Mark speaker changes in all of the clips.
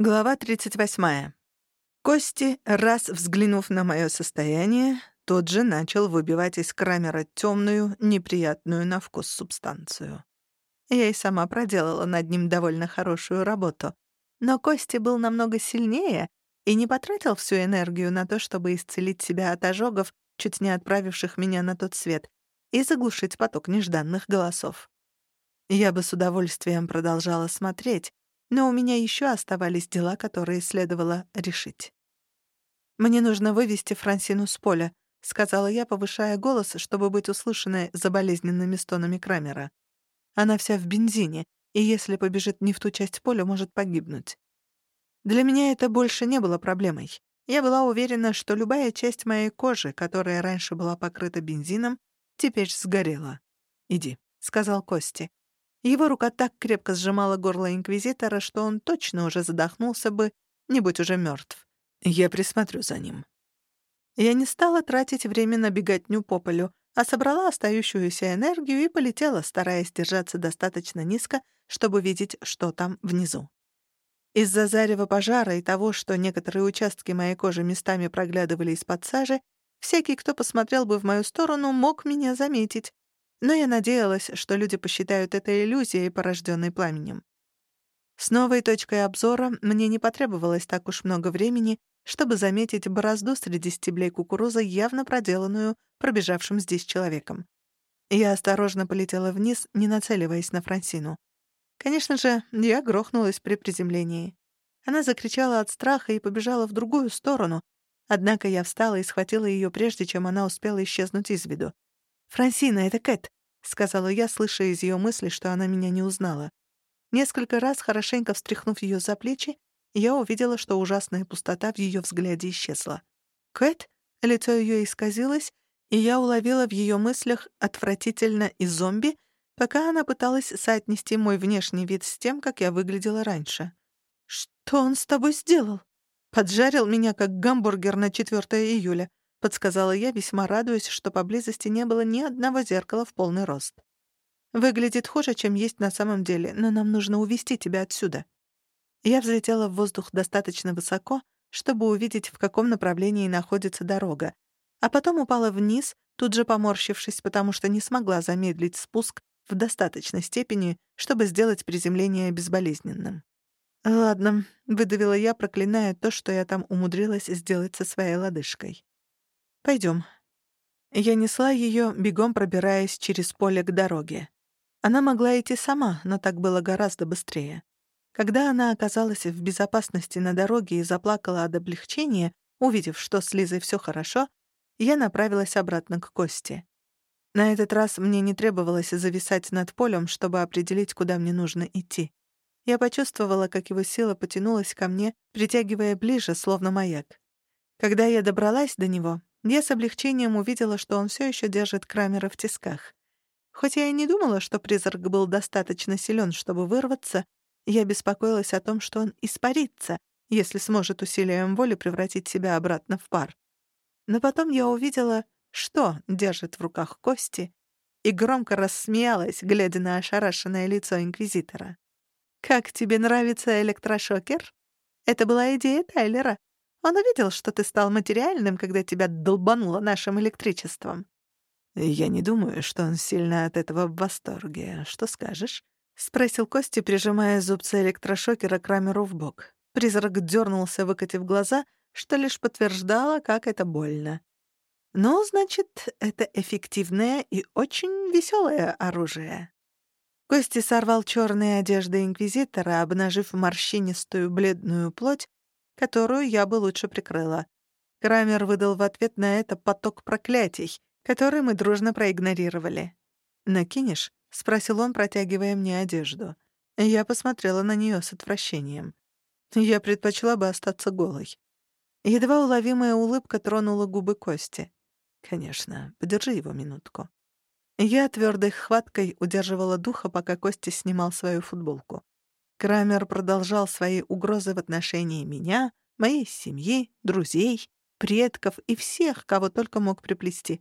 Speaker 1: Глава 38. Кости, раз взглянув на мое состояние, тот же начал выбивать из Крамера темную, неприятную на вкус субстанцию. Я и сама проделала над ним довольно хорошую работу. Но Кости был намного сильнее и не потратил всю энергию на то, чтобы исцелить себя от ожогов, чуть не отправивших меня на тот свет, и заглушить поток нежданных голосов. Я бы с удовольствием продолжала смотреть, но у меня еще оставались дела, которые следовало решить. «Мне нужно вывести Франсину с поля», — сказала я, повышая голос, чтобы быть услышанной за болезненными стонами Крамера. «Она вся в бензине, и если побежит не в ту часть поля, может погибнуть». Для меня это больше не было проблемой. Я была уверена, что любая часть моей кожи, которая раньше была покрыта бензином, теперь сгорела. «Иди», — сказал Кости. Его рука так крепко сжимала горло Инквизитора, что он точно уже задохнулся бы, не будь уже мертв. Я присмотрю за ним. Я не стала тратить время на беготню по полю, а собрала остающуюся энергию и полетела, стараясь держаться достаточно низко, чтобы видеть, что там внизу. Из-за зарева пожара и того, что некоторые участки моей кожи местами проглядывали из-под сажи, всякий, кто посмотрел бы в мою сторону, мог меня заметить, но я надеялась, что люди посчитают это иллюзией, порожденной пламенем. С новой точкой обзора мне не потребовалось так уж много времени, чтобы заметить борозду среди стеблей кукурузы, явно проделанную пробежавшим здесь человеком. Я осторожно полетела вниз, не нацеливаясь на Франсину. Конечно же, я грохнулась при приземлении. Она закричала от страха и побежала в другую сторону, однако я встала и схватила ее, прежде чем она успела исчезнуть из виду. «Франсина, это Кэт», — сказала я, слыша из ее мысли, что она меня не узнала. Несколько раз, хорошенько встряхнув ее за плечи, я увидела, что ужасная пустота в ее взгляде исчезла. «Кэт?» — лицо ее исказилось, и я уловила в ее мыслях отвратительно и зомби, пока она пыталась соотнести мой внешний вид с тем, как я выглядела раньше. «Что он с тобой сделал?» «Поджарил меня, как гамбургер на 4 июля. — подсказала я, весьма радуясь, что поблизости не было ни одного зеркала в полный рост. «Выглядит хуже, чем есть на самом деле, но нам нужно увести тебя отсюда». Я взлетела в воздух достаточно высоко, чтобы увидеть, в каком направлении находится дорога, а потом упала вниз, тут же поморщившись, потому что не смогла замедлить спуск в достаточной степени, чтобы сделать приземление безболезненным. «Ладно», — выдавила я, проклиная то, что я там умудрилась сделать со своей лодыжкой. Пойдем. Я несла ее, бегом пробираясь через поле к дороге. Она могла идти сама, но так было гораздо быстрее. Когда она оказалась в безопасности на дороге и заплакала от облегчения, увидев, что с Лизой все хорошо, я направилась обратно к Косте. На этот раз мне не требовалось зависать над полем, чтобы определить, куда мне нужно идти. Я почувствовала, как его сила потянулась ко мне, притягивая ближе, словно маяк. Когда я добралась до него, я с облегчением увидела, что он все еще держит Крамера в тисках. Хоть я и не думала, что призрак был достаточно силен, чтобы вырваться, я беспокоилась о том, что он испарится, если сможет усилием воли превратить себя обратно в пар. Но потом я увидела, что держит в руках кости, и громко рассмеялась, глядя на ошарашенное лицо Инквизитора. «Как тебе нравится электрошокер?» Это была идея Тайлера. Он увидел, что ты стал материальным, когда тебя долбануло нашим электричеством».
Speaker 2: «Я не думаю, что он сильно от этого в восторге. Что скажешь?»
Speaker 1: — спросил Костя, прижимая зубцы электрошокера к Рамеру в бок. Призрак дернулся, выкатив глаза, что лишь подтверждало, как это больно. «Ну, значит, это эффективное и очень веселое оружие». Кости сорвал черные одежды Инквизитора, обнажив морщинистую бледную плоть, которую я бы лучше прикрыла. Крамер выдал в ответ на это поток проклятий, который мы дружно проигнорировали. «Накинешь?» — спросил он, протягивая мне одежду. Я посмотрела на нее с отвращением. Я предпочла бы остаться голой. Едва уловимая улыбка тронула губы Кости. «Конечно, подержи его минутку». Я твердой хваткой удерживала духа, пока Костя снимал свою футболку. Крамер продолжал свои угрозы в отношении меня, моей семьи, друзей, предков и всех, кого только мог приплести.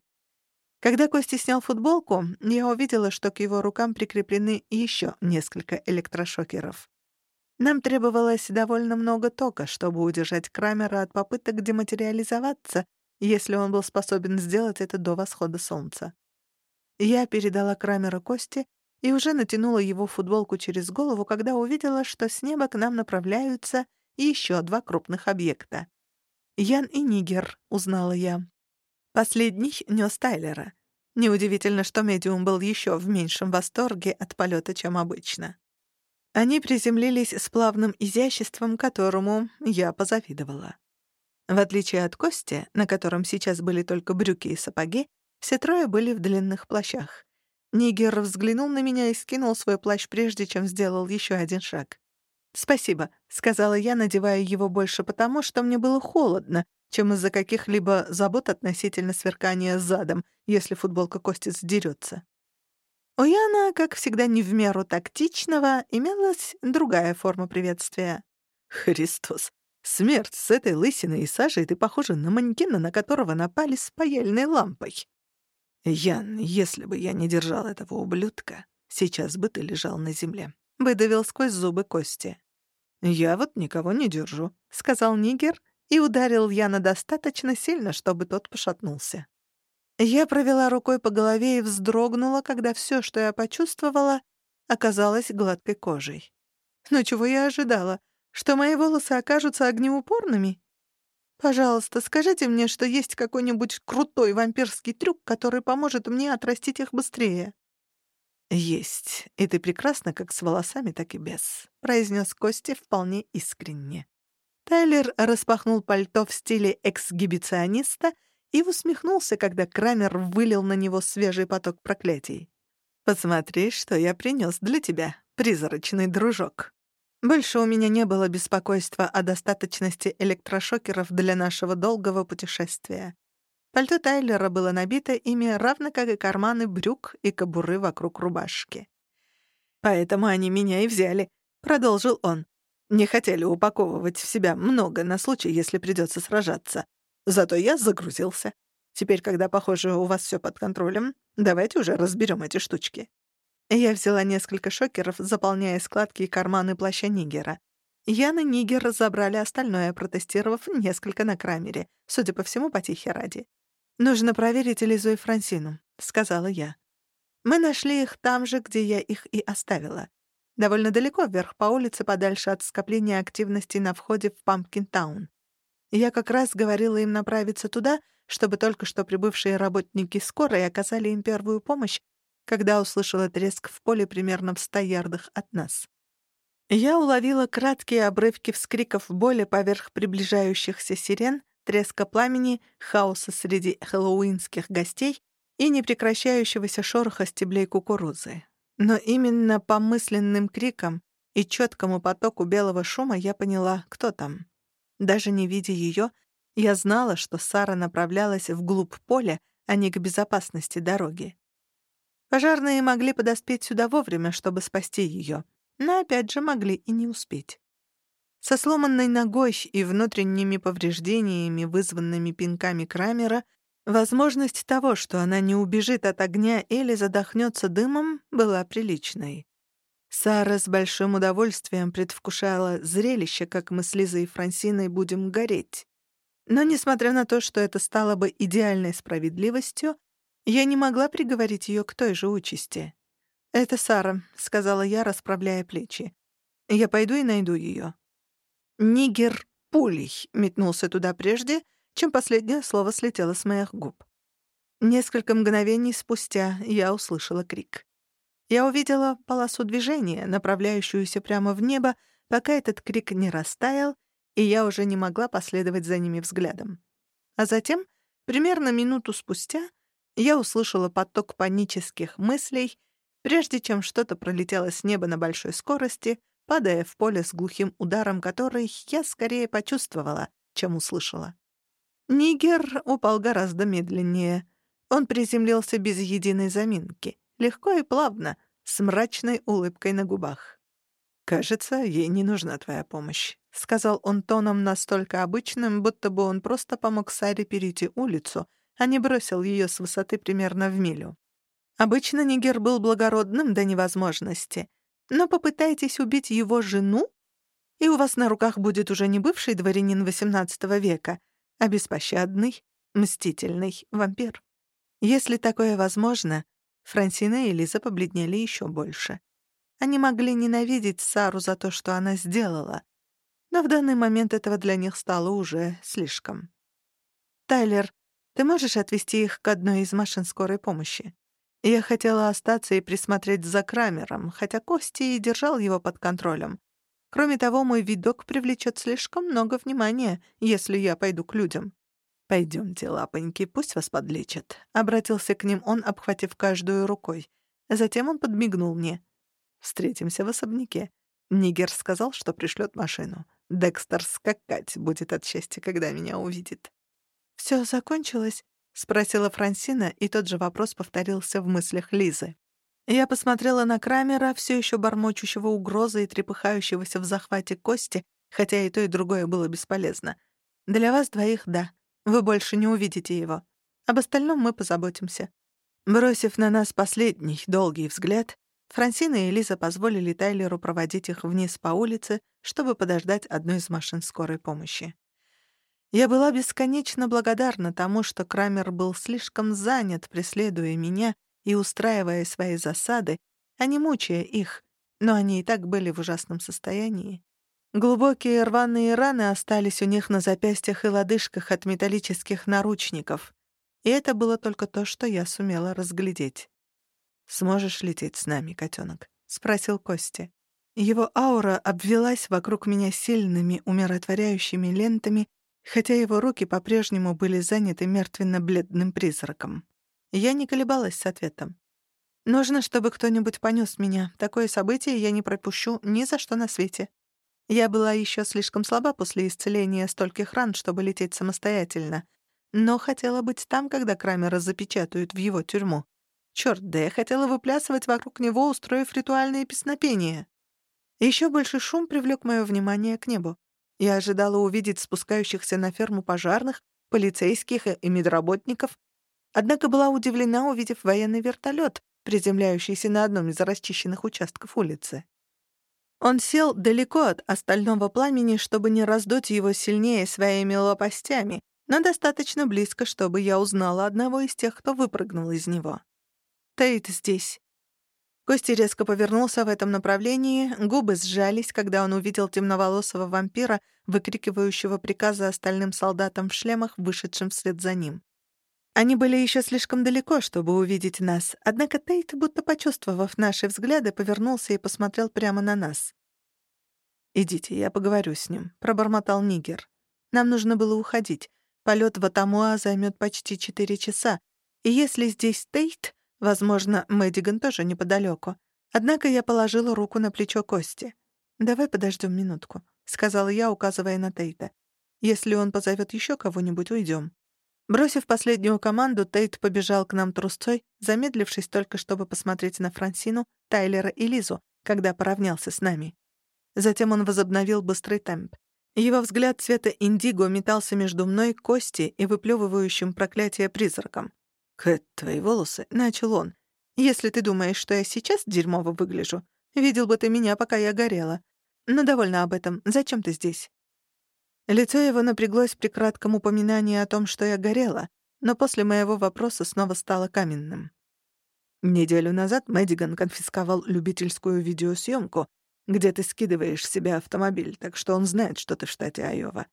Speaker 1: Когда Костя снял футболку, я увидела, что к его рукам прикреплены еще несколько электрошокеров. Нам требовалось довольно много тока, чтобы удержать Крамера от попыток дематериализоваться, если он был способен сделать это до восхода солнца. Я передала Крамера кости и уже натянула его футболку через голову, когда увидела, что с неба к нам направляются еще два крупных объекта. «Ян и Нигер», — узнала я. Последний нес Тайлера. Неудивительно, что медиум был еще в меньшем восторге от полета, чем обычно. Они приземлились с плавным изяществом, которому я позавидовала. В отличие от Кости, на котором сейчас были только брюки и сапоги, все трое были в длинных плащах. Нигер взглянул на меня и скинул свой плащ, прежде чем сделал еще один шаг. «Спасибо», — сказала я, надевая его больше потому, что мне было холодно, чем из-за каких-либо забот относительно сверкания задом, если футболка Кости сдерется. У Яна, как всегда не в меру тактичного, имелась другая форма приветствия. «Христос! Смерть с этой лысиной и сажей ты похожа на манекена, на которого напали с паяльной лампой. Ян, если бы я не держал этого ублюдка, сейчас бы ты лежал на земле». Выдавил сквозь зубы Кости. «Я вот никого не держу», — сказал Нигер и ударил Яна достаточно сильно, чтобы тот пошатнулся. Я провела рукой по голове и вздрогнула, когда все, что я почувствовала, оказалось гладкой кожей. Но чего я ожидала? Что мои волосы окажутся огнеупорными? Пожалуйста, скажите мне, что есть какой-нибудь крутой вампирский трюк, который поможет мне отрастить их быстрее. «Есть, и ты прекрасна как с волосами, так и без», — произнес Костя вполне искренне. Тайлер распахнул пальто в стиле эксгибициониста — и усмехнулся, когда Крамер вылил на него свежий поток проклятий. «Посмотри, что я принес для тебя, призрачный дружок». Больше у меня не было беспокойства о достаточности электрошокеров для нашего долгого путешествия. Пальто Тайлера было набито ими, равно как и карманы брюк и кобуры вокруг рубашки. «Поэтому они меня и взяли», — продолжил он. «Не хотели упаковывать в себя много на случай, если придется сражаться. Зато я загрузился. Теперь, когда, похоже, у вас все под контролем, давайте уже разберем эти штучки». Я взяла несколько шокеров, заполняя складки и карманы плаща Нигера. Ян и Нигер забрали остальное, протестировав несколько на Крамере, судя по всему, потихе ради. «Нужно проверить Элизу и Франсину», — сказала я. Мы нашли их там же, где я их и оставила. Довольно далеко вверх по улице, подальше от скопления активности на входе в Пампкин-таун. Я как раз говорила им направиться туда, чтобы только что прибывшие работники скорой оказали им первую помощь, когда услышала треск в поле примерно в ста ярдах от нас. Я уловила краткие обрывки вскриков боли поверх приближающихся сирен, треска пламени, хаоса среди хэллоуинских гостей и непрекращающегося шороха стеблей кукурузы. Но именно по мысленным крикам и четкому потоку белого шума я поняла, кто там. Даже не видя ее, я знала, что Сара направлялась вглубь поля, а не к безопасности дороги. Пожарные могли подоспеть сюда вовремя, чтобы спасти ее, но опять же могли и не успеть. Со сломанной ногой и внутренними повреждениями, вызванными пинками Крамера, возможность того, что она не убежит от огня или задохнется дымом, была приличной. Сара с большим удовольствием предвкушала зрелище, как мы с Лизой и Франсиной будем гореть. Но, несмотря на то, что это стало бы идеальной справедливостью, я не могла приговорить ее к той же участи. «Это Сара», — сказала я, расправляя плечи. «Я пойду и найду ее». «Нигер пулей» метнулся туда прежде, чем последнее слово слетело с моих губ. Несколько мгновений спустя я услышала крик. Я увидела полосу движения, направляющуюся прямо в небо, пока этот крик не растаял, и я уже не могла последовать за ними взглядом. А затем, примерно минуту спустя, я услышала поток панических мыслей, прежде чем что-то пролетело с неба на большой скорости, падая в поле с глухим ударом, который я скорее почувствовала, чем услышала. Нигер упал гораздо медленнее. Он приземлился без единой заминки легко и плавно, с мрачной улыбкой на губах. «Кажется, ей не нужна твоя помощь», — сказал он тоном настолько обычным, будто бы он просто помог Саре перейти улицу, а не бросил ее с высоты примерно в милю. Обычно Нигер был благородным до невозможности, но попытайтесь убить его жену, и у вас на руках будет уже не бывший дворянин XVIII века, а беспощадный, мстительный вампир. Если такое возможно, Франсина и Лиза побледнели еще больше. Они могли ненавидеть Сару за то, что она сделала, но в данный момент этого для них стало уже слишком. «Тайлер, ты можешь отвезти их к одной из машин скорой помощи?» Я хотела остаться и присмотреть за Крамером, хотя Кости и держал его под контролем. Кроме того, мой видок привлечет слишком много внимания, если я пойду к людям. «Пойдемте, лапоньки, пусть вас подлечат», — обратился к ним он, обхватив каждую рукой. Затем он подмигнул мне. «Встретимся в особняке». Нигер сказал, что пришлет машину. Декстер скакать будет от счастья, когда меня увидит. Все закончилось?» — спросила Франсина, и тот же вопрос повторился в мыслях Лизы. Я посмотрела на Крамера, все еще бормочущего угрозы и трепыхающегося в захвате кости, хотя и то, и другое было бесполезно. «Для вас двоих — да. Вы больше не увидите его. Об остальном мы позаботимся». Бросив на нас последний, долгий взгляд, Франсина и Лиза позволили Тайлеру проводить их вниз по улице, чтобы подождать одну из машин скорой помощи. Я была бесконечно благодарна тому, что Крамер был слишком занят, преследуя меня и устраивая свои засады, а не мучая их, но они и так были в ужасном состоянии. Глубокие рваные раны остались у них на запястьях и лодыжках от металлических наручников, и это было только то, что я сумела разглядеть. «Сможешь лететь с нами, котенок? спросил Костя. Его аура обвелась вокруг меня сильными, умиротворяющими лентами, хотя его руки по-прежнему были заняты мертвенно-бледным призраком. Я не колебалась с ответом. «Нужно, чтобы кто-нибудь понёс меня. Такое событие я не пропущу ни за что на свете». Я была ещё слишком слаба после исцеления стольких ран, чтобы лететь самостоятельно, но хотела быть там, когда Крамера запечатают в его тюрьму. Чёрт, да я хотела выплясывать вокруг него, устроив ритуальные песнопения. Ещё больше шум привлёк моё внимание к небу. Я ожидала увидеть спускающихся на ферму пожарных, полицейских и медработников, однако была удивлена, увидев военный вертолет, приземляющийся на одном из расчищенных участков улицы. Он сел далеко от остального пламени, чтобы не раздуть его сильнее своими лопастями, но достаточно близко, чтобы я узнала одного из тех, кто выпрыгнул из него. Тейт здесь. Кости резко повернулся в этом направлении, губы сжались, когда он увидел темноволосого вампира, выкрикивающего приказы остальным солдатам в шлемах, вышедшим вслед за ним. Они были еще слишком далеко, чтобы увидеть нас, однако Тейт, будто почувствовав наши взгляды, повернулся и посмотрел прямо на нас. «Идите, я поговорю с ним», — пробормотал Нигер. «Нам нужно было уходить. Полет в Атамуа займет почти четыре часа, и если здесь Тейт, Возможно, Мэддиган тоже неподалеку. Однако я положила руку на плечо Кости. «Давай подождем минутку», — сказала я, указывая на Тейта. «Если он позовет еще кого-нибудь, уйдем». Бросив последнюю команду, Тейт побежал к нам трусцой, замедлившись только, чтобы посмотреть на Франсину, Тайлера и Лизу, когда поравнялся с нами. Затем он возобновил быстрый темп. Его взгляд цвета индиго метался между мной, Кости и выплёвывающим проклятие призраком. «Кэт, твои волосы», — начал он. «Если ты думаешь, что я сейчас дерьмово выгляжу, видел бы ты меня, пока я горела. Но довольно об этом. Зачем ты здесь?» Лицо его напряглось при кратком упоминании о том, что я горела, но после моего вопроса снова стало каменным. Неделю назад Мэддиган конфисковал любительскую видеосъемку, где ты скидываешь себе автомобиль, так что он знает, что ты в штате Айова.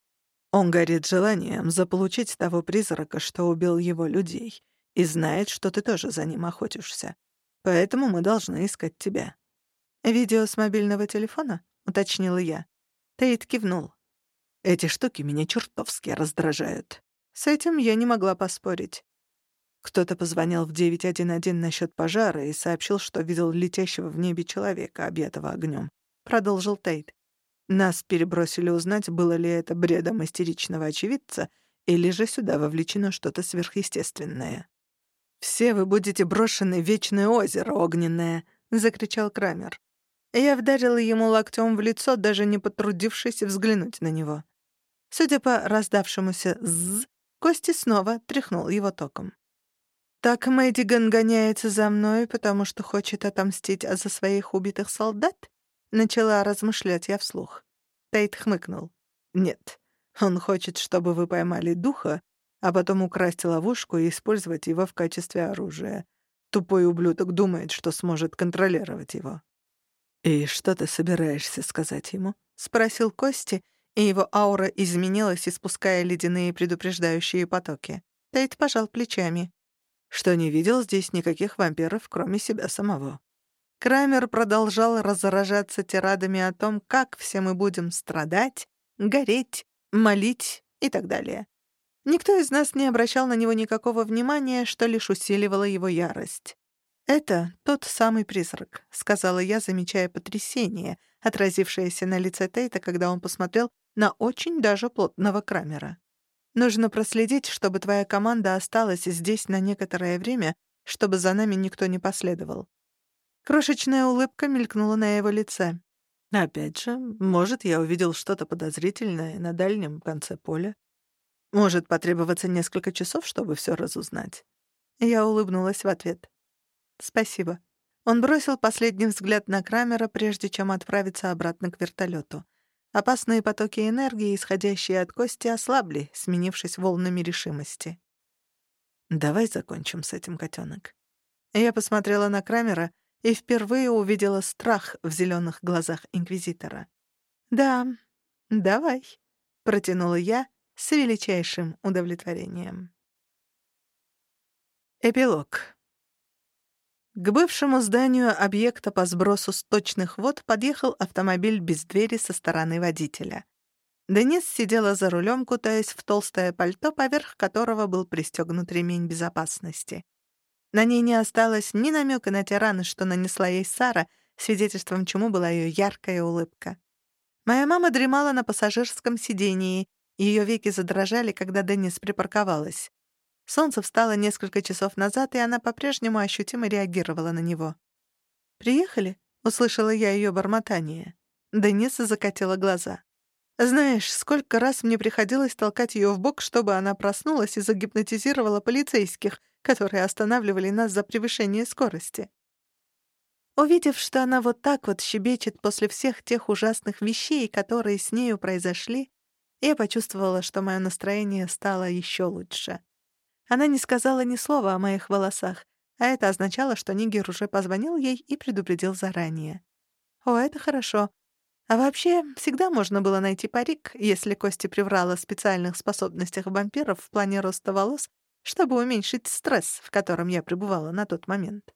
Speaker 1: Он горит желанием заполучить того призрака, что убил его людей — и знает, что ты тоже за ним охотишься. Поэтому мы должны искать тебя». «Видео с мобильного телефона?» — уточнила я. Тейт кивнул. «Эти штуки меня чертовски раздражают». С этим я не могла поспорить. Кто-то позвонил в 911 насчет пожара и сообщил, что видел летящего в небе человека, объятого огнем. Продолжил Тейт. Нас перебросили узнать, было ли это бредом истеричного очевидца, или же сюда вовлечено что-то сверхъестественное. «Все вы будете брошены в вечное озеро огненное!» — закричал Крамер. Я вдарила ему локтем в лицо, даже не потрудившись взглянуть на него. Судя по раздавшемуся «зз», Кости снова тряхнул его током. «Так Мэддиган гоняется за мной, потому что хочет отомстить за своих убитых солдат?» — начала размышлять я вслух. Тейт хмыкнул. «Нет, он хочет, чтобы вы поймали духа, а потом украсть ловушку и использовать его в качестве оружия. Тупой ублюдок думает, что сможет контролировать его». «И что ты собираешься сказать ему?» — спросил Кости, и его аура изменилась, испуская ледяные предупреждающие потоки. Тейт пожал плечами. Что не видел здесь никаких вампиров, кроме себя самого. Крамер продолжал разражаться тирадами о том, как все мы будем страдать, гореть, молить и так далее. Никто из нас не обращал на него никакого внимания, что лишь усиливало его ярость. «Это тот самый призрак», — сказала я, замечая потрясение, отразившееся на лице Тейта, когда он посмотрел на очень даже плотного Крамера. «Нужно проследить, чтобы твоя команда осталась здесь на некоторое время, чтобы за нами никто не последовал. Крошечная улыбка мелькнула на его лице. Опять же, может, я увидел что-то подозрительное на дальнем конце поля. Может потребоваться несколько часов, чтобы все разузнать. Я улыбнулась в ответ. «Спасибо». Он бросил последний взгляд на Крамера, прежде чем отправиться обратно к вертолету. Опасные потоки энергии, исходящие от кости, ослабли, сменившись волнами решимости. «Давай закончим с этим, котенок. Я посмотрела на Крамера — и впервые увидела страх в зеленых глазах Инквизитора. «Да, давай», — протянула я с величайшим удовлетворением. Эпилог. К бывшему зданию объекта по сбросу сточных вод подъехал автомобиль без двери со стороны водителя. Денис сидела за рулем, кутаясь в толстое пальто, поверх которого был пристегнут ремень безопасности. На ней не осталось ни намека на те раны, что нанесла ей Сара, свидетельством чему была ее яркая улыбка. Моя мама дремала на пассажирском сидении, ее веки задрожали, когда Деннис припарковалась. Солнце встало несколько часов назад, и она по-прежнему ощутимо реагировала на него. «Приехали?» — услышала я ее бормотание. Дениса закатила глаза. «Знаешь, сколько раз мне приходилось толкать ее в бок, чтобы она проснулась и загипнотизировала полицейских, которые останавливали нас за превышение скорости. Увидев, что она вот так вот щебечет после всех тех ужасных вещей, которые с нею произошли, я почувствовала, что мое настроение стало еще лучше. Она не сказала ни слова о моих волосах, а это означало, что Нигер уже позвонил ей и предупредил заранее. О, это хорошо. А вообще, всегда можно было найти парик, если Кости приврала о специальных способностях вампиров в плане роста волос чтобы уменьшить стресс, в котором я пребывала на тот момент.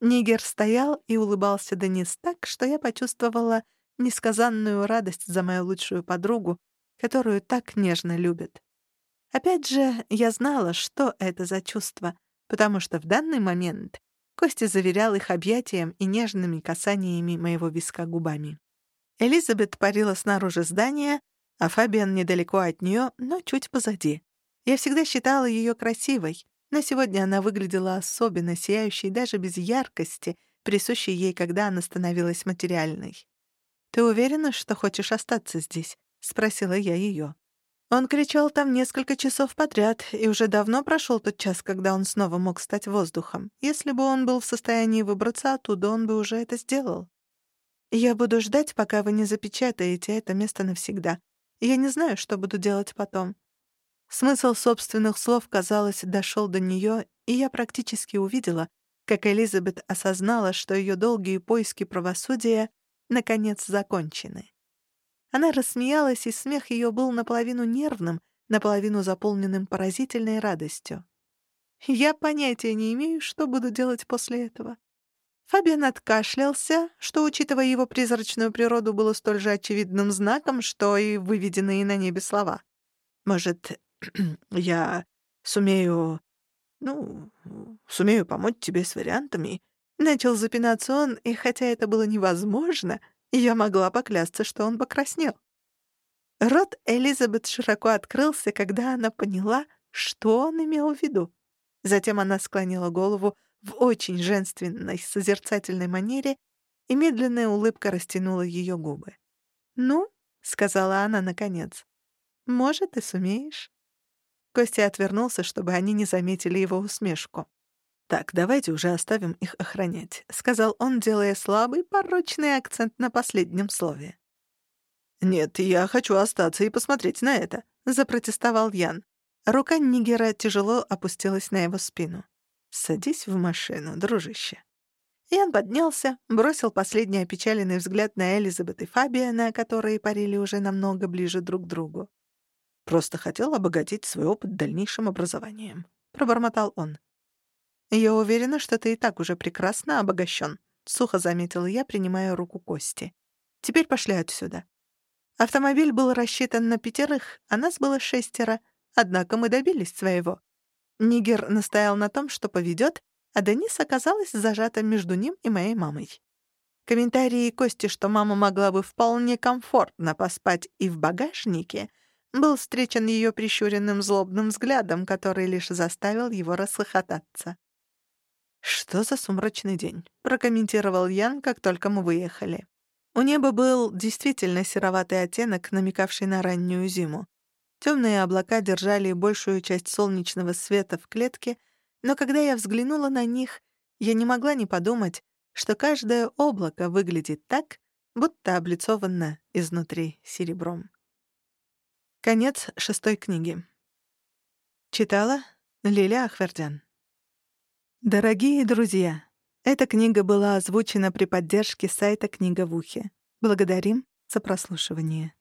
Speaker 1: Нигер стоял и улыбался Денис так, что я почувствовала несказанную радость за мою лучшую подругу, которую так нежно любят. Опять же, я знала, что это за чувство, потому что в данный момент Костя заверял их объятием и нежными касаниями моего виска губами. Элизабет парила снаружи здания, а Фабиан недалеко от нее, но чуть позади. Я всегда считала ее красивой, но сегодня она выглядела особенно сияющей даже без яркости, присущей ей, когда она становилась материальной. «Ты уверена, что хочешь остаться здесь?» — спросила я ее. Он кричал там несколько часов подряд, и уже давно прошел тот час, когда он снова мог стать воздухом. Если бы он был в состоянии выбраться оттуда, он бы уже это сделал. «Я буду ждать, пока вы не запечатаете это место навсегда. Я не знаю, что буду делать потом. Смысл собственных слов, казалось, дошел до нее, и я практически увидела, как Элизабет осознала, что ее долгие поиски правосудия наконец закончены. Она рассмеялась, и смех ее был наполовину нервным, наполовину заполненным поразительной радостью. Я понятия не имею, что буду делать после этого. Фабиан откашлялся, что, учитывая его призрачную природу, было столь же очевидным знаком, что и выведенные на небе слова. Может, я сумею, ну, сумею помочь тебе с вариантами». Начал запинаться он, и хотя это было невозможно, я могла поклясться, что он покраснел. Рот Элизабет широко открылся, когда она поняла, что он имел в виду. Затем она склонила голову в очень женственной, созерцательной манере, и медленная улыбка растянула ее губы. «Ну», — сказала она наконец, — «может, и сумеешь». Костя отвернулся, чтобы они не заметили его усмешку. «Так, давайте уже оставим их охранять», — сказал он, делая слабый, порочный акцент на последнем слове. «Нет, я хочу остаться и посмотреть на это», — запротестовал Ян. Рука Нигера тяжело опустилась на его спину. «Садись в машину, дружище». Ян поднялся, бросил последний опечаленный взгляд на Элизабет и Фабиана, которые парили уже намного ближе друг к другу. «Просто хотел обогатить свой опыт дальнейшим образованием», — пробормотал он. «Я уверена, что ты и так уже прекрасно обогащен», — сухо заметила я, принимая руку Кости. «Теперь пошли отсюда». Автомобиль был рассчитан на пятерых, а нас было шестеро, однако мы добились своего. Нигер настоял на том, что поведет, а Денис оказалась зажата между ним и моей мамой. Комментарии Кости, что мама могла бы вполне комфортно поспать и в багажнике, был встречен ее прищуренным злобным взглядом, который лишь заставил его расхохотаться. «Что за сумрачный день?» — прокомментировал Ян, как только мы выехали. У неба был действительно сероватый оттенок, намекавший на раннюю зиму. Темные облака держали большую часть солнечного света в клетке, но когда я взглянула на них, я не могла не подумать, что каждое облако выглядит так, будто облицовано изнутри серебром. Конец шестой книги. Читала Лиля Ахвердян. Дорогие друзья! Эта книга была озвучена при поддержке сайта «Книга в ухе». Благодарим за прослушивание.